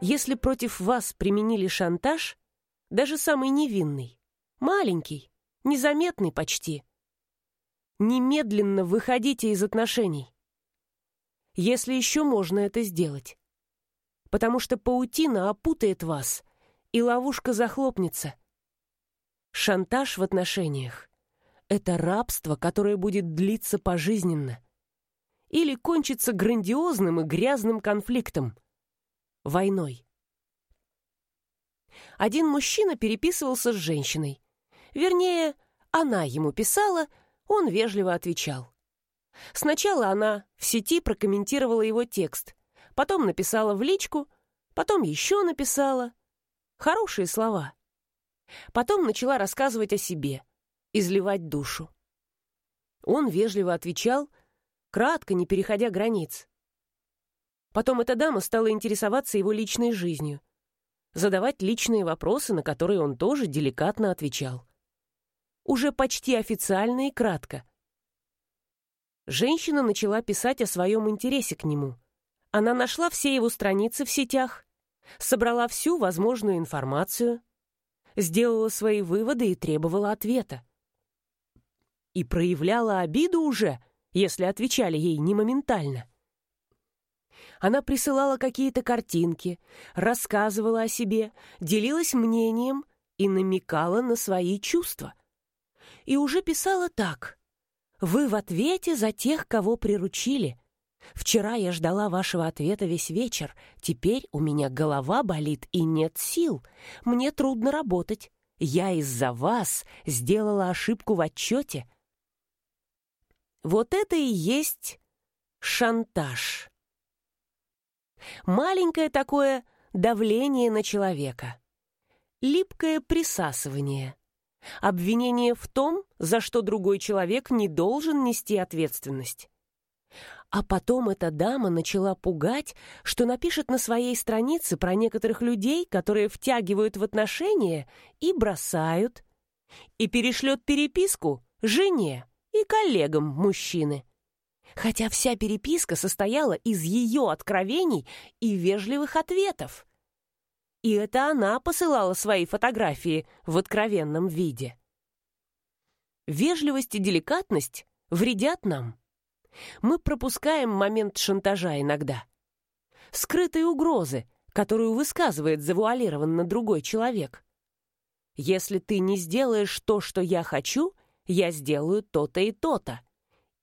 Если против вас применили шантаж, даже самый невинный, маленький, незаметный почти, немедленно выходите из отношений. Если еще можно это сделать. Потому что паутина опутает вас, и ловушка захлопнется. Шантаж в отношениях — это рабство, которое будет длиться пожизненно. Или кончится грандиозным и грязным конфликтом — войной. Один мужчина переписывался с женщиной. Вернее, она ему писала, он вежливо отвечал. Сначала она в сети прокомментировала его текст, потом написала в личку, потом еще написала. Хорошие слова. Потом начала рассказывать о себе, изливать душу. Он вежливо отвечал, кратко, не переходя границ. Потом эта дама стала интересоваться его личной жизнью, задавать личные вопросы, на которые он тоже деликатно отвечал. Уже почти официально и кратко. Женщина начала писать о своем интересе к нему. Она нашла все его страницы в сетях, собрала всю возможную информацию, сделала свои выводы и требовала ответа. И проявляла обиду уже, если отвечали ей не моментально. Она присылала какие-то картинки, рассказывала о себе, делилась мнением и намекала на свои чувства. И уже писала так. «Вы в ответе за тех, кого приручили. Вчера я ждала вашего ответа весь вечер. Теперь у меня голова болит и нет сил. Мне трудно работать. Я из-за вас сделала ошибку в отчете». Вот это и есть шантаж. Маленькое такое давление на человека. Липкое присасывание. Обвинение в том, за что другой человек не должен нести ответственность. А потом эта дама начала пугать, что напишет на своей странице про некоторых людей, которые втягивают в отношения и бросают, и перешлет переписку жене и коллегам мужчины хотя вся переписка состояла из ее откровений и вежливых ответов. И это она посылала свои фотографии в откровенном виде. Вежливость и деликатность вредят нам. Мы пропускаем момент шантажа иногда. Скрытые угрозы, которую высказывает завуалированно другой человек. Если ты не сделаешь то, что я хочу, я сделаю то-то и то-то.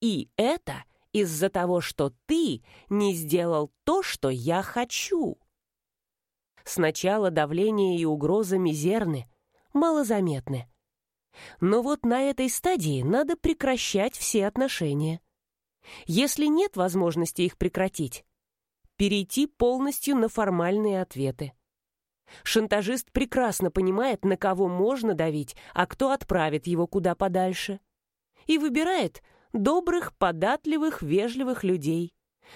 И это — из-за того, что ты не сделал то, что я хочу. Сначала давление и угроза мизерны, малозаметны. Но вот на этой стадии надо прекращать все отношения. Если нет возможности их прекратить, перейти полностью на формальные ответы. Шантажист прекрасно понимает, на кого можно давить, а кто отправит его куда подальше. И выбирает – добрых, податливых, вежливых людей.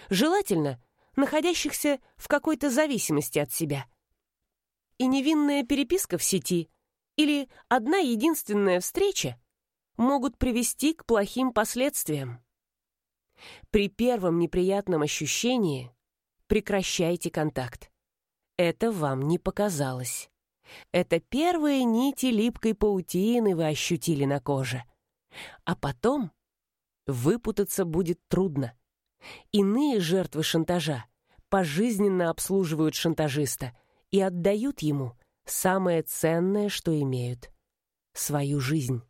Желательно, находящихся в какой-то зависимости от себя. И невинная переписка в сети или одна единственная встреча могут привести к плохим последствиям. При первом неприятном ощущении прекращайте контакт. Это вам не показалось. Это первые нити липкой паутины вы ощутили на коже. А потом Выпутаться будет трудно. Иные жертвы шантажа пожизненно обслуживают шантажиста и отдают ему самое ценное, что имеют — свою жизнь.